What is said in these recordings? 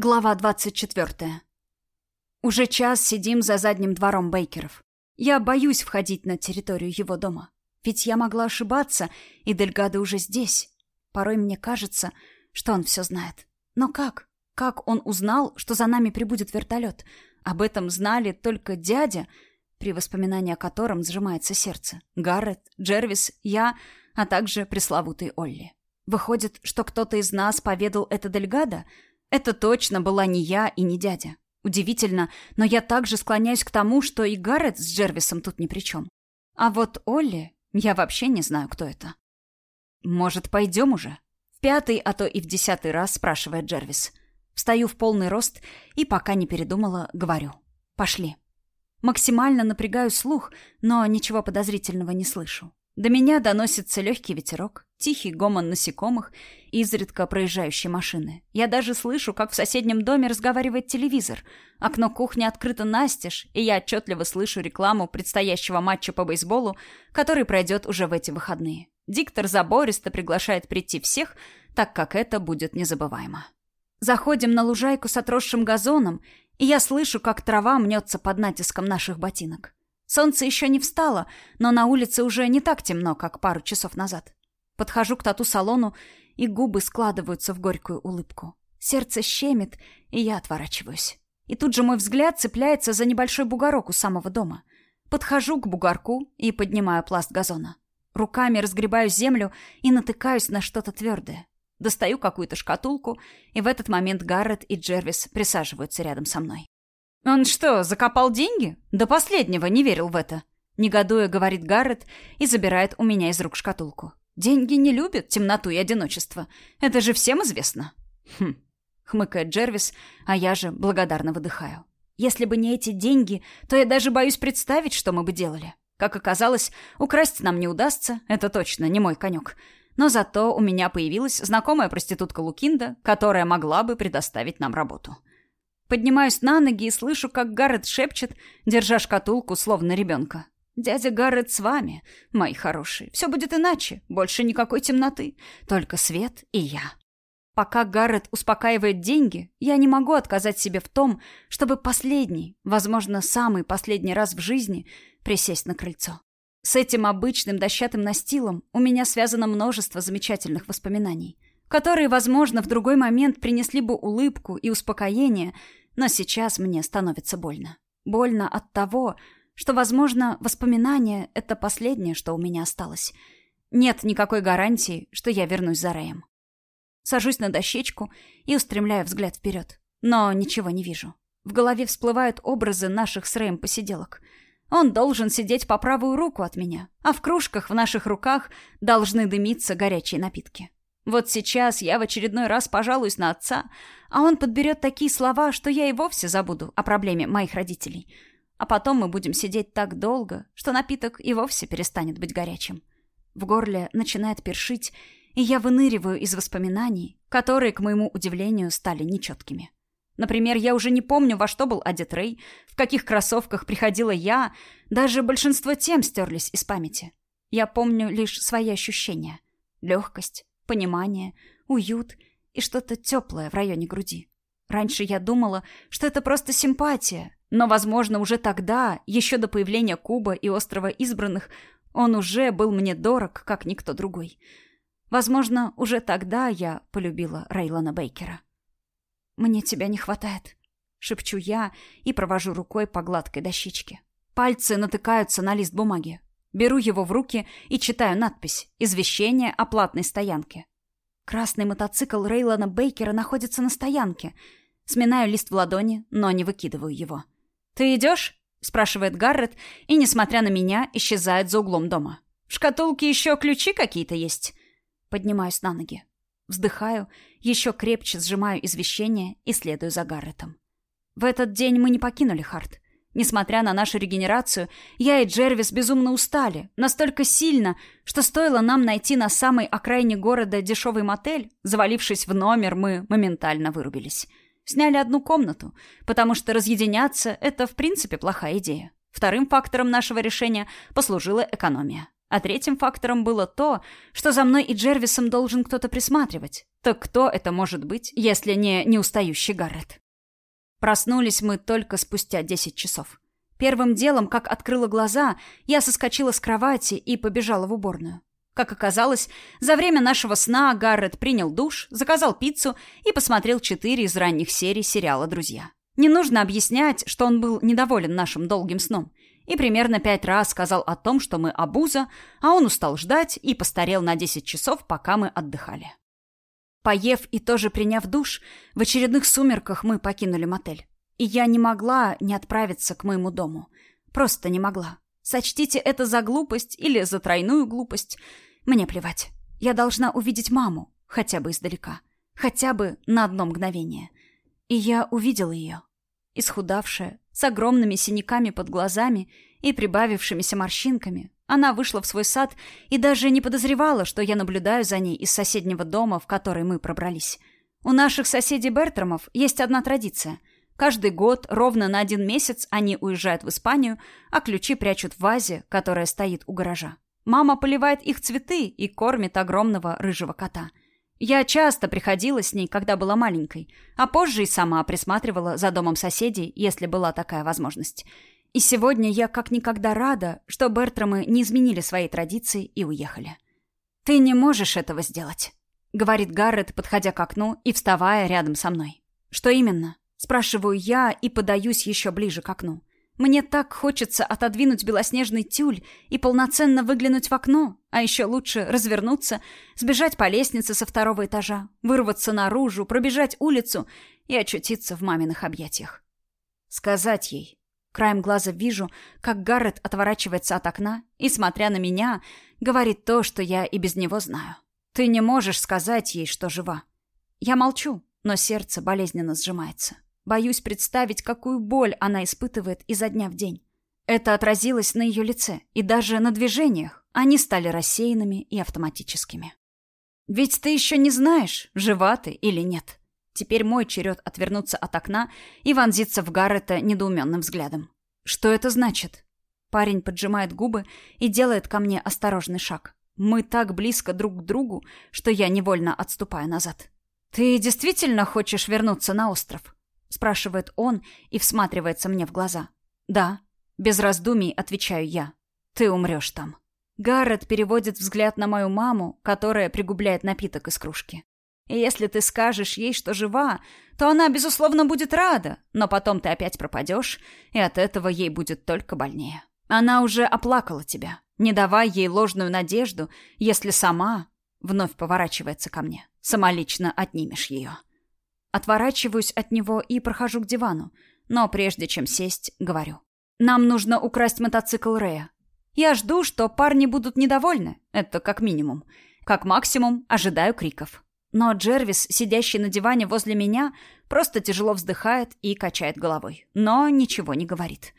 Глава 24. Уже час сидим за задним двором Бейкеров. Я боюсь входить на территорию его дома. Ведь я могла ошибаться, и Дельгадо уже здесь. Порой мне кажется, что он все знает. Но как? Как он узнал, что за нами прибудет вертолет? Об этом знали только дядя, при воспоминании о котором сжимается сердце. Гаррет, Джервис, я, а также пресловутый Олли. Выходит, что кто-то из нас поведал это Дельгадо — это точно была не я и не дядя. Удивительно, но я также склоняюсь к тому, что и Гаррет с Джервисом тут ни при чем. А вот Олли, я вообще не знаю, кто это. «Может, пойдем уже?» В пятый, а то и в десятый раз спрашивает Джервис. Встаю в полный рост и, пока не передумала, говорю. «Пошли». Максимально напрягаю слух, но ничего подозрительного не слышу. До меня доносится легкий ветерок, тихий гомон насекомых и изредка проезжающие машины. Я даже слышу, как в соседнем доме разговаривает телевизор. Окно кухни открыто настежь, и я отчетливо слышу рекламу предстоящего матча по бейсболу, который пройдет уже в эти выходные. Диктор забористо приглашает прийти всех, так как это будет незабываемо. Заходим на лужайку с отросшим газоном, и я слышу, как трава мнется под натиском наших ботинок. Солнце еще не встало, но на улице уже не так темно, как пару часов назад. Подхожу к тату-салону, и губы складываются в горькую улыбку. Сердце щемит, и я отворачиваюсь. И тут же мой взгляд цепляется за небольшой бугорок у самого дома. Подхожу к бугорку и поднимаю пласт газона. Руками разгребаю землю и натыкаюсь на что-то твердое. Достаю какую-то шкатулку, и в этот момент Гаррет и Джервис присаживаются рядом со мной. «Он что, закопал деньги? До последнего не верил в это». Негодуя, говорит Гаррет и забирает у меня из рук шкатулку. «Деньги не любят темноту и одиночество. Это же всем известно». «Хм», — хмыкает Джервис, а я же благодарно выдыхаю. «Если бы не эти деньги, то я даже боюсь представить, что мы бы делали. Как оказалось, украсть нам не удастся, это точно не мой конек. Но зато у меня появилась знакомая проститутка Лукинда, которая могла бы предоставить нам работу». Поднимаюсь на ноги и слышу, как Гаррет шепчет, держа шкатулку, словно ребенка. «Дядя Гаррет с вами, мои хорошие. Все будет иначе. Больше никакой темноты. Только свет и я». Пока Гаррет успокаивает деньги, я не могу отказать себе в том, чтобы последний, возможно, самый последний раз в жизни присесть на крыльцо. С этим обычным дощатым настилом у меня связано множество замечательных воспоминаний, которые, возможно, в другой момент принесли бы улыбку и успокоение, но сейчас мне становится больно. Больно от того, что, возможно, воспоминание — это последнее, что у меня осталось. Нет никакой гарантии, что я вернусь за Рэем. Сажусь на дощечку и устремляю взгляд вперед. Но ничего не вижу. В голове всплывают образы наших с Рэем посиделок. Он должен сидеть по правую руку от меня, а в кружках в наших руках должны дымиться горячие напитки. Вот сейчас я в очередной раз пожалуюсь на отца, а он подберет такие слова, что я и вовсе забуду о проблеме моих родителей. А потом мы будем сидеть так долго, что напиток и вовсе перестанет быть горячим. В горле начинает першить, и я выныриваю из воспоминаний, которые, к моему удивлению, стали нечеткими. Например, я уже не помню, во что был одет Рэй, в каких кроссовках приходила я, даже большинство тем стерлись из памяти. Я помню лишь свои ощущения. Легкость, понимание, уют и что-то теплое в районе груди. Раньше я думала, что это просто симпатия, но, возможно, уже тогда, еще до появления Куба и острова избранных, он уже был мне дорог, как никто другой. Возможно, уже тогда я полюбила Рейлона Бейкера. «Мне тебя не хватает», — шепчу я и провожу рукой по гладкой дощечке. Пальцы натыкаются на лист бумаги. Беру его в руки и читаю надпись «Извещение о платной стоянке». Красный мотоцикл Рейлона Бейкера находится на стоянке. Сминаю лист в ладони, но не выкидываю его. «Ты идешь?» — спрашивает Гаррет, и, несмотря на меня, исчезает за углом дома. «В шкатулке еще ключи какие-то есть?» Поднимаюсь на ноги. Вздыхаю, еще крепче сжимаю извещение и следую за Гарретом. В этот день мы не покинули Харт. Несмотря на нашу регенерацию, я и Джервис безумно устали. Настолько сильно, что стоило нам найти на самой окраине города дешевый мотель, завалившись в номер, мы моментально вырубились. Сняли одну комнату, потому что разъединяться — это в принципе плохая идея. Вторым фактором нашего решения послужила экономия. А третьим фактором было то, что за мной и Джервисом должен кто-то присматривать. Так кто это может быть, если не неустающий Гаррет? Проснулись мы только спустя десять часов. Первым делом, как открыла глаза, я соскочила с кровати и побежала в уборную. Как оказалось, за время нашего сна Гаррет принял душ, заказал пиццу и посмотрел четыре из ранних серий сериала «Друзья». Не нужно объяснять, что он был недоволен нашим долгим сном. И примерно пять раз сказал о том, что мы обуза, а он устал ждать и постарел на десять часов, пока мы отдыхали. Поев и тоже приняв душ, в очередных сумерках мы покинули мотель. И я не могла не отправиться к моему дому. Просто не могла. Сочтите это за глупость или за тройную глупость. Мне плевать. Я должна увидеть маму, хотя бы издалека. Хотя бы на одно мгновение. И я увидела ее. Исхудавшая, с огромными синяками под глазами и прибавившимися морщинками, она вышла в свой сад и даже не подозревала, что я наблюдаю за ней из соседнего дома, в который мы пробрались. У наших соседей Бертрамов есть одна традиция. Каждый год, ровно на один месяц, они уезжают в Испанию, а ключи прячут в вазе, которая стоит у гаража. Мама поливает их цветы и кормит огромного рыжего кота. Я часто приходила с ней, когда была маленькой, а позже и сама присматривала за домом соседей, если была такая возможность. И сегодня я как никогда рада, что Бертрамы не изменили свои традиции и уехали. «Ты не можешь этого сделать», — говорит Гаррет, подходя к окну и вставая рядом со мной. «Что именно?» — спрашиваю я и подаюсь еще ближе к окну. Мне так хочется отодвинуть белоснежный тюль и полноценно выглянуть в окно, а еще лучше развернуться, сбежать по лестнице со второго этажа, вырваться наружу, пробежать улицу и очутиться в маминых объятиях. Сказать ей, Краем глаза вижу, как Гаррет отворачивается от окна и, смотря на меня, говорит то, что я и без него знаю. Ты не можешь сказать ей, что жива. Я молчу, но сердце болезненно сжимается. Боюсь представить, какую боль она испытывает изо дня в день. Это отразилось на ее лице и даже на движениях. Они стали рассеянными и автоматическими. Ведь ты еще не знаешь, жива ты или нет. Теперь мой черед отвернуться от окна и вонзиться в Гаррета недоуменным взглядом. Что это значит? Парень поджимает губы и делает ко мне осторожный шаг. Мы так близко друг к другу, что я невольно отступаю назад. «Ты действительно хочешь вернуться на остров?» спрашивает он и всматривается мне в глаза. «Да». Без раздумий отвечаю я. «Ты умрешь там». Гаррет переводит взгляд на мою маму, которая пригубляет напиток из кружки. И если ты скажешь ей, что жива, то она, безусловно, будет рада, но потом ты опять пропадешь, и от этого ей будет только больнее. Она уже оплакала тебя. Не давай ей ложную надежду, если сама вновь поворачивается ко мне. Самолично отнимешь ее. Отворачиваюсь от него и прохожу к дивану, но прежде чем сесть, говорю. Нам нужно украсть мотоцикл Рея. Я жду, что парни будут недовольны, это как минимум. Как максимум ожидаю криков. Но Джервис, сидящий на диване возле меня, просто тяжело вздыхает и качает головой, но ничего не говорит.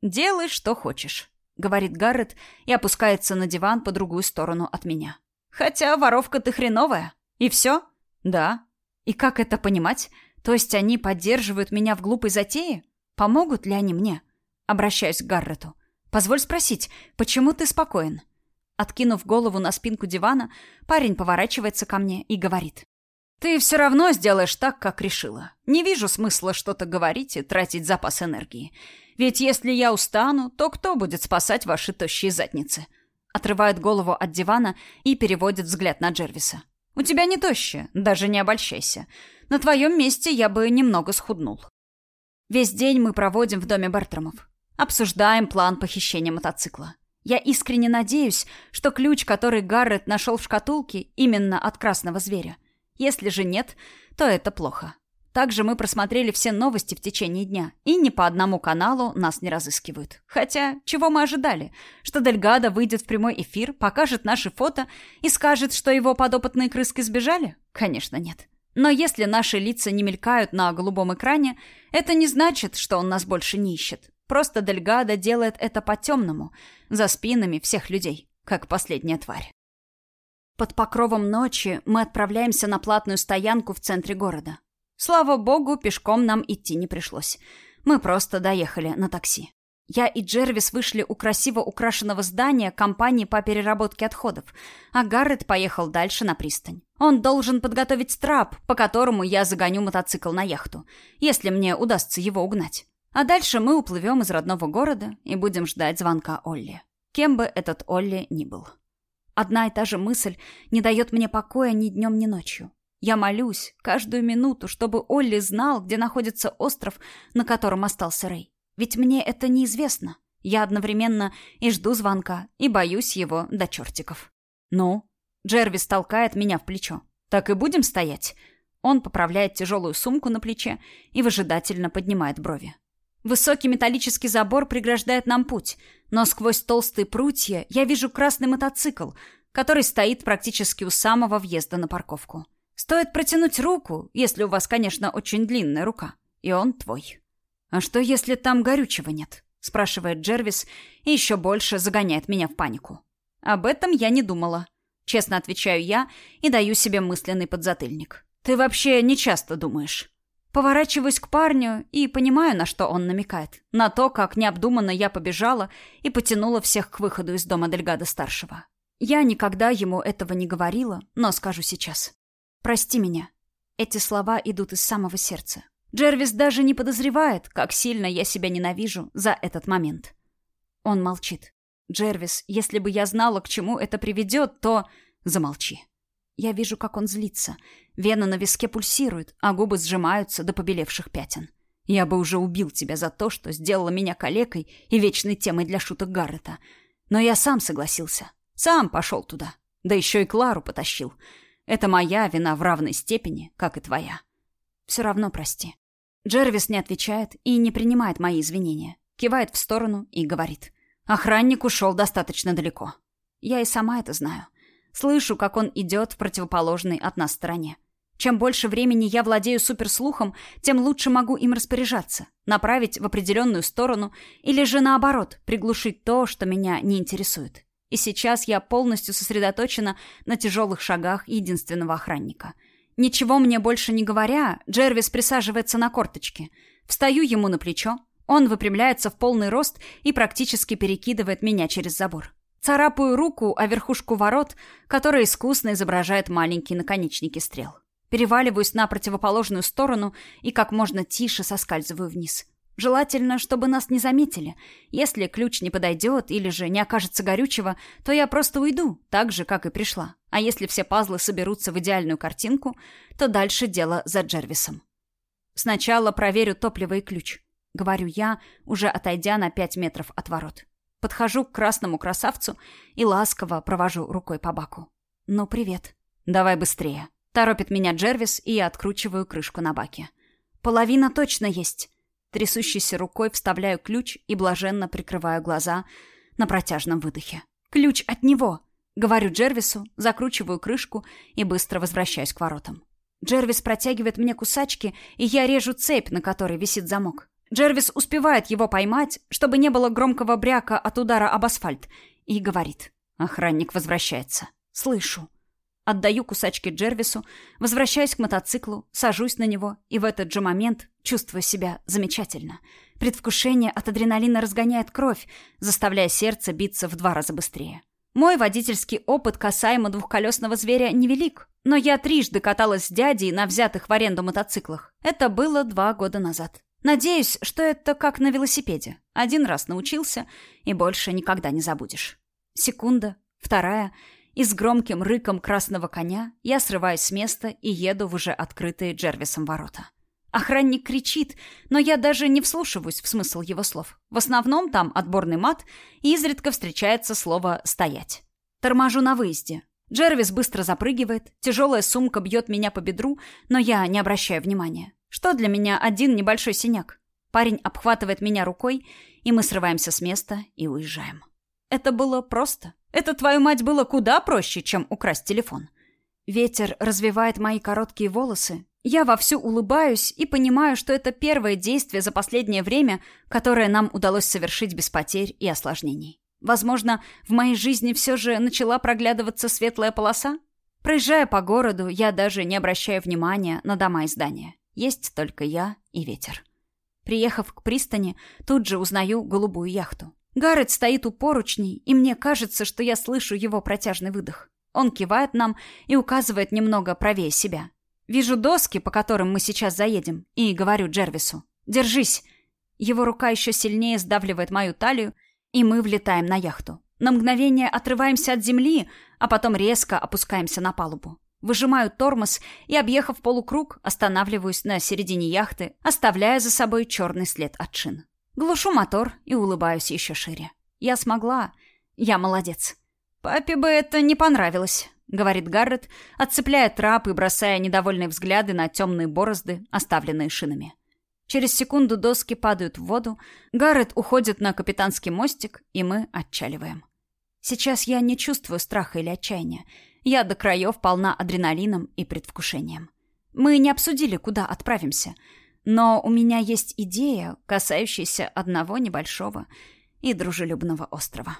«Делай, что хочешь», — говорит Гаррет и опускается на диван по другую сторону от меня. «Хотя воровка ты хреновая. И все?» «Да». «И как это понимать? То есть они поддерживают меня в глупой затее? Помогут ли они мне?» Обращаюсь к Гаррету. «Позволь спросить, почему ты спокоен?» Откинув голову на спинку дивана, парень поворачивается ко мне и говорит. «Ты все равно сделаешь так, как решила. Не вижу смысла что-то говорить и тратить запас энергии. Ведь если я устану, то кто будет спасать ваши тощие задницы?» Отрывает голову от дивана и переводит взгляд на Джервиса. «У тебя не тощие, даже не обольщайся. На твоем месте я бы немного схуднул». Весь день мы проводим в доме Бертрамов. Обсуждаем план похищения мотоцикла. Я искренне надеюсь, что ключ, который Гаррет нашел в шкатулке, именно от красного зверя. Если же нет, то это плохо. Также мы просмотрели все новости в течение дня, и ни по одному каналу нас не разыскивают. Хотя, чего мы ожидали? Что Дельгадо выйдет в прямой эфир, покажет наши фото и скажет, что его подопытные крыски сбежали? Конечно, нет. Но если наши лица не мелькают на голубом экране, это не значит, что он нас больше не ищет. Просто Дельгадо делает это по-темному, за спинами всех людей, как последняя тварь. Под покровом ночи мы отправляемся на платную стоянку в центре города. Слава богу, пешком нам идти не пришлось. Мы просто доехали на такси. Я и Джервис вышли у красиво украшенного здания компании по переработке отходов, а Гаррет поехал дальше на пристань. Он должен подготовить трап, по которому я загоню мотоцикл на яхту, если мне удастся его угнать. А дальше мы уплывем из родного города и будем ждать звонка Олли. Кем бы этот Олли ни был. Одна и та же мысль не дает мне покоя ни днем, ни ночью. Я молюсь каждую минуту, чтобы Олли знал, где находится остров, на котором остался Рэй. Ведь мне это неизвестно. Я одновременно и жду звонка, и боюсь его до чертиков. «Ну?» Джервис толкает меня в плечо. «Так и будем стоять?» Он поправляет тяжелую сумку на плече и выжидательно поднимает брови. Высокий металлический забор преграждает нам путь, но сквозь толстые прутья я вижу красный мотоцикл, который стоит практически у самого въезда на парковку. Стоит протянуть руку, если у вас, конечно, очень длинная рука, и он твой. «А что, если там горючего нет?» — спрашивает Джервис и еще больше загоняет меня в панику. «Об этом я не думала». Честно отвечаю я и даю себе мысленный подзатыльник. «Ты вообще не часто думаешь». Поворачиваюсь к парню и понимаю, на что он намекает. На то, как необдуманно я побежала и потянула всех к выходу из дома Дельгада-старшего. Я никогда ему этого не говорила, но скажу сейчас. «Прости меня». Эти слова идут из самого сердца. Джервис даже не подозревает, как сильно я себя ненавижу за этот момент. Он молчит. «Джервис, если бы я знала, к чему это приведет, то...» «Замолчи». Я вижу, как он злится. Вена на виске пульсирует, а губы сжимаются до побелевших пятен. Я бы уже убил тебя за то, что сделала меня калекой и вечной темой для шуток Гаррета. Но я сам согласился. Сам пошел туда. Да еще и Клару потащил. Это моя вина в равной степени, как и твоя. Все равно прости. Джервис не отвечает и не принимает мои извинения. Кивает в сторону и говорит. Охранник ушел достаточно далеко. Я и сама это знаю. Слышу, как он идет в противоположной от нас стороне. Чем больше времени я владею суперслухом, тем лучше могу им распоряжаться, направить в определенную сторону или же наоборот, приглушить то, что меня не интересует. И сейчас я полностью сосредоточена на тяжелых шагах единственного охранника — Ничего мне больше не говоря, Джервис присаживается на корточки. Встаю ему на плечо. Он выпрямляется в полный рост и практически перекидывает меня через забор. Царапаю руку о верхушку ворот, которая искусно изображает маленькие наконечники стрел. Переваливаюсь на противоположную сторону и как можно тише соскальзываю вниз. Желательно, чтобы нас не заметили. Если ключ не подойдет или же не окажется горючего, то я просто уйду, так же, как и пришла. А если все пазлы соберутся в идеальную картинку, то дальше дело за Джервисом. Сначала проверю топливо и ключ. Говорю я, уже отойдя на пять метров от ворот. Подхожу к красному красавцу и ласково провожу рукой по баку. «Ну, привет». «Давай быстрее». Торопит меня Джервис, и я откручиваю крышку на баке. «Половина точно есть». Трясущейся рукой вставляю ключ и блаженно прикрываю глаза на протяжном выдохе. «Ключ от него!» Говорю Джервису, закручиваю крышку и быстро возвращаюсь к воротам. Джервис протягивает мне кусачки, и я режу цепь, на которой висит замок. Джервис успевает его поймать, чтобы не было громкого бряка от удара об асфальт, и говорит. Охранник возвращается. Слышу. Отдаю кусачки Джервису, возвращаюсь к мотоциклу, сажусь на него и в этот же момент чувствую себя замечательно. Предвкушение от адреналина разгоняет кровь, заставляя сердце биться в два раза быстрее. Мой водительский опыт касаемо двухколесного зверя невелик, но я трижды каталась с дядей на взятых в аренду мотоциклах. Это было два года назад. Надеюсь, что это как на велосипеде. Один раз научился, и больше никогда не забудешь. Секунда, вторая — и с громким рыком красного коня я срываюсь с места и еду в уже открытые Джервисом ворота. Охранник кричит, но я даже не вслушиваюсь в смысл его слов. В основном там отборный мат, и изредка встречается слово «стоять». Торможу на выезде. Джервис быстро запрыгивает, тяжелая сумка бьет меня по бедру, но я не обращаю внимания. Что для меня один небольшой синяк? Парень обхватывает меня рукой, и мы срываемся с места и уезжаем. Это было просто. Это, твою мать, было куда проще, чем украсть телефон. Ветер развивает мои короткие волосы. Я вовсю улыбаюсь и понимаю, что это первое действие за последнее время, которое нам удалось совершить без потерь и осложнений. Возможно, в моей жизни все же начала проглядываться светлая полоса? Проезжая по городу, я даже не обращаю внимания на дома и здания. Есть только я и ветер. Приехав к пристани, тут же узнаю голубую яхту. Гаррет стоит у поручней, и мне кажется, что я слышу его протяжный выдох. Он кивает нам и указывает немного правее себя. Вижу доски, по которым мы сейчас заедем, и говорю Джервису. «Держись!» Его рука еще сильнее сдавливает мою талию, и мы влетаем на яхту. На мгновение отрываемся от земли, а потом резко опускаемся на палубу. Выжимаю тормоз и, объехав полукруг, останавливаюсь на середине яхты, оставляя за собой черный след от шин. Глушу мотор и улыбаюсь еще шире. Я смогла. Я молодец. Папе бы это не понравилось, говорит Гаррет, отцепляя трап и бросая недовольные взгляды на темные борозды, оставленные шинами. Через секунду доски падают в воду, Гаррет уходит на капитанский мостик, и мы отчаливаем. Сейчас я не чувствую страха или отчаяния. Я до краев полна адреналином и предвкушением. Мы не обсудили, куда отправимся, но у меня есть идея, касающаяся одного небольшого и дружелюбного острова.